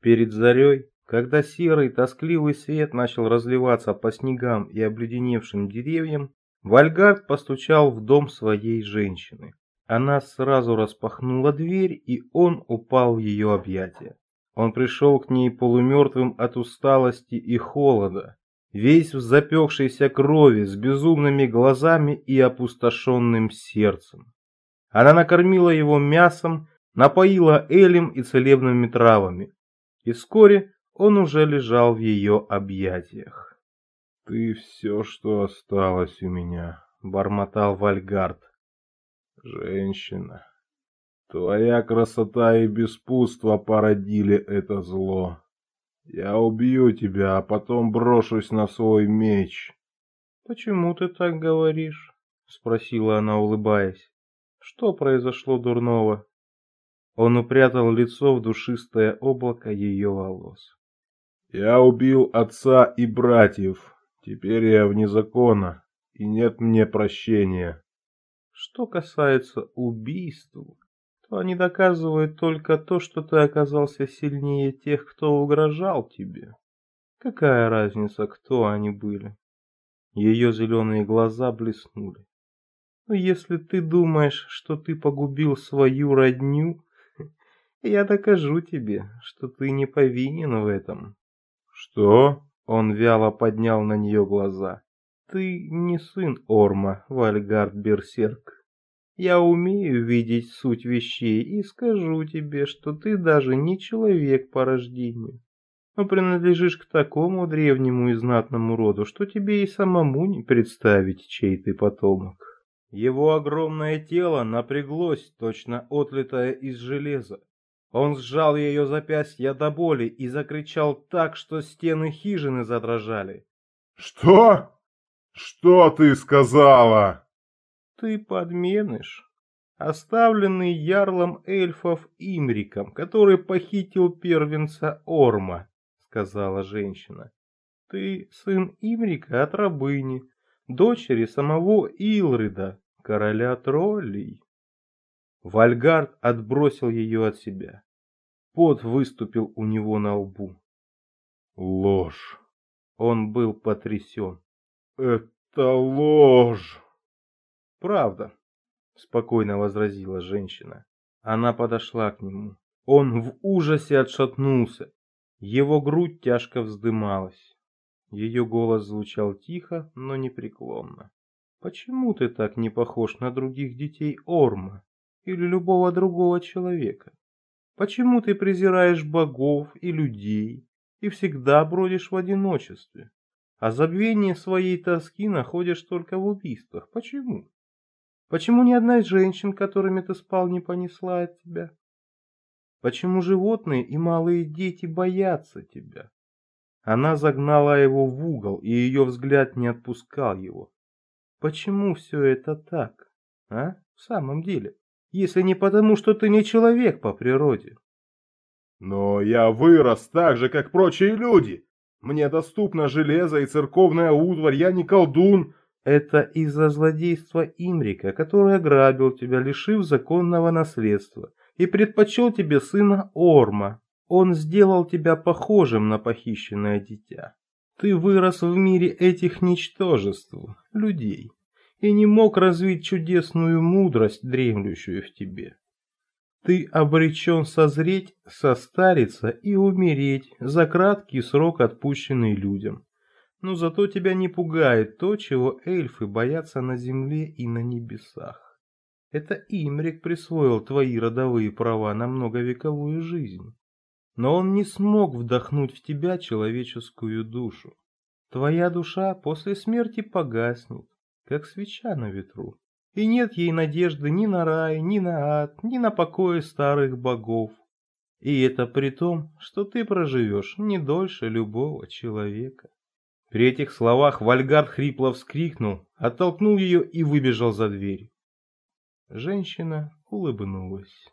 Перед зарей, когда серый тоскливый свет начал разливаться по снегам и обледеневшим деревьям, Вальгард постучал в дом своей женщины. Она сразу распахнула дверь, и он упал в ее объятия. Он пришел к ней полумертвым от усталости и холода, весь в запекшейся крови, с безумными глазами и опустошенным сердцем. Она накормила его мясом, напоила элем и целебными травами, и вскоре он уже лежал в ее объятиях. «Ты все, что осталось у меня», — бормотал Вальгард. «Женщина, твоя красота и беспутство породили это зло. Я убью тебя, а потом брошусь на свой меч». «Почему ты так говоришь?» — спросила она, улыбаясь. «Что произошло дурного?» Он упрятал лицо в душистое облако ее волос. «Я убил отца и братьев, Теперь я вне закона, и нет мне прощения. Что касается убийств, то они доказывают только то, что ты оказался сильнее тех, кто угрожал тебе. Какая разница, кто они были? Ее зеленые глаза блеснули. Но если ты думаешь, что ты погубил свою родню, я докажу тебе, что ты не повинен в этом. Что? Он вяло поднял на нее глаза. «Ты не сын Орма, Вальгард Берсерк. Я умею видеть суть вещей и скажу тебе, что ты даже не человек по рождению, но принадлежишь к такому древнему и знатному роду, что тебе и самому не представить, чей ты потомок». Его огромное тело напряглось, точно отлитое из железа. Он сжал ее запястья до боли и закричал так, что стены хижины задрожали. «Что? Что ты сказала?» «Ты подменыш, оставленный ярлом эльфов Имриком, который похитил первенца Орма», — сказала женщина. «Ты сын Имрика от рабыни, дочери самого Илрыда, короля троллей». Вальгард отбросил ее от себя. Пот выступил у него на лбу. Ложь. Он был потрясен. Это ложь. Правда, спокойно возразила женщина. Она подошла к нему. Он в ужасе отшатнулся. Его грудь тяжко вздымалась. Ее голос звучал тихо, но непреклонно. «Почему ты так не похож на других детей Орма?» или любого другого человека? Почему ты презираешь богов и людей и всегда бродишь в одиночестве, а забвение своей тоски находишь только в убийствах? Почему? Почему ни одна из женщин, которыми ты спал, не понесла от тебя? Почему животные и малые дети боятся тебя? Она загнала его в угол, и ее взгляд не отпускал его. Почему все это так, а, в самом деле? если не потому, что ты не человек по природе. Но я вырос так же, как прочие люди. Мне доступно железо и церковная утварь, я не колдун. Это из-за злодейства Имрика, который ограбил тебя, лишив законного наследства, и предпочел тебе сына Орма. Он сделал тебя похожим на похищенное дитя. Ты вырос в мире этих ничтожеств, людей и не мог развить чудесную мудрость, дремлющую в тебе. Ты обречен созреть, состариться и умереть за краткий срок, отпущенный людям. Но зато тебя не пугает то, чего эльфы боятся на земле и на небесах. Это Имрик присвоил твои родовые права на многовековую жизнь. Но он не смог вдохнуть в тебя человеческую душу. Твоя душа после смерти погаснет, как свеча на ветру. И нет ей надежды ни на рай, ни на ад, ни на покои старых богов. И это при том, что ты проживешь не дольше любого человека. При этих словах Вальгард хрипло вскрикнул, оттолкнул ее и выбежал за дверь. Женщина улыбнулась.